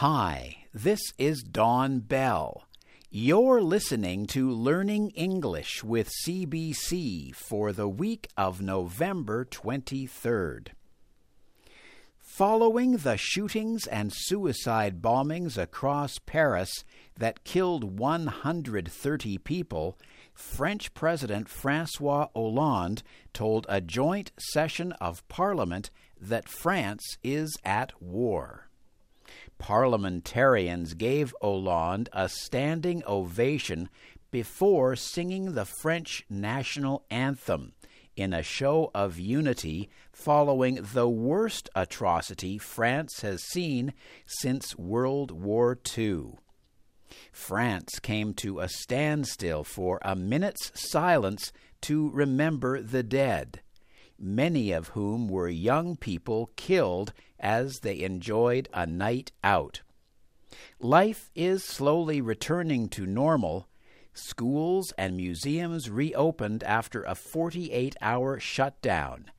Hi, this is Don Bell. You're listening to Learning English with CBC for the week of November 23rd. Following the shootings and suicide bombings across Paris that killed 130 people, French President Francois Hollande told a joint session of Parliament that France is at war. Parliamentarians gave Hollande a standing ovation before singing the French national anthem in a show of unity following the worst atrocity France has seen since World War II. France came to a standstill for a minute's silence to remember the dead, many of whom were young people killed as they enjoyed a night out. Life is slowly returning to normal. Schools and museums reopened after a 48 hour shutdown,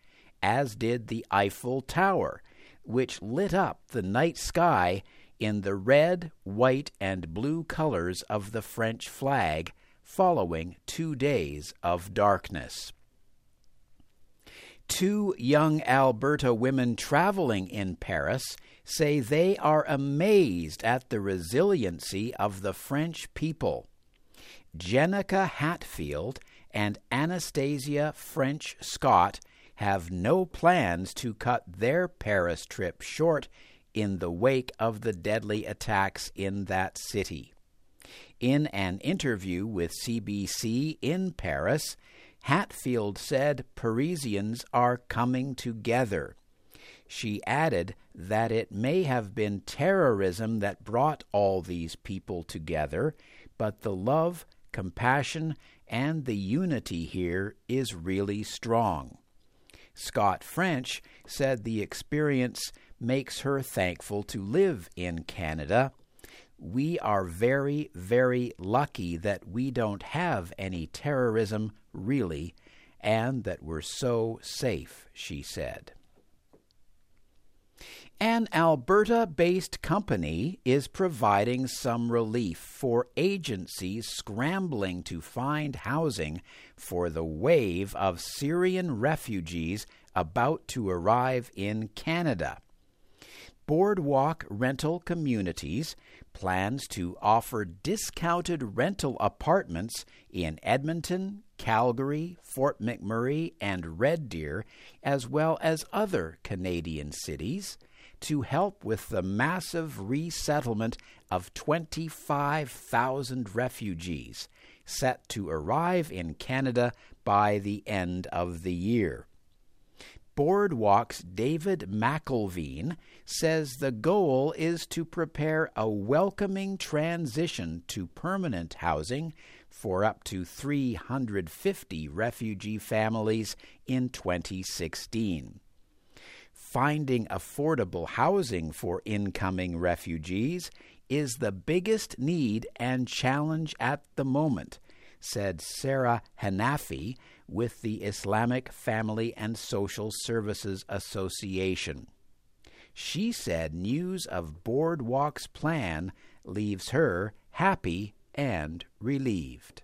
as did the Eiffel Tower, which lit up the night sky in the red, white, and blue colors of the French flag following two days of darkness. Two young Alberta women traveling in Paris say they are amazed at the resiliency of the French people. Jenica Hatfield and Anastasia French Scott have no plans to cut their Paris trip short in the wake of the deadly attacks in that city. In an interview with CBC in Paris, Hatfield said Parisians are coming together. She added that it may have been terrorism that brought all these people together, but the love, compassion, and the unity here is really strong. Scott French said the experience makes her thankful to live in Canada. We are very, very lucky that we don't have any terrorism, really, and that we're so safe, she said. An Alberta based company is providing some relief for agencies scrambling to find housing for the wave of Syrian refugees about to arrive in Canada. Boardwalk Rental Communities plans to offer discounted rental apartments in Edmonton, Calgary, Fort McMurray, and Red Deer, as well as other Canadian cities, to help with the massive resettlement of 25,000 refugees set to arrive in Canada by the end of the year. Boardwalk's David McElveen says the goal is to prepare a welcoming transition to permanent housing for up to 350 refugee families in 2016. Finding affordable housing for incoming refugees is the biggest need and challenge at the moment, said Sarah Hanafi, with the Islamic Family and Social Services Association. She said news of Boardwalk's plan leaves her happy and relieved.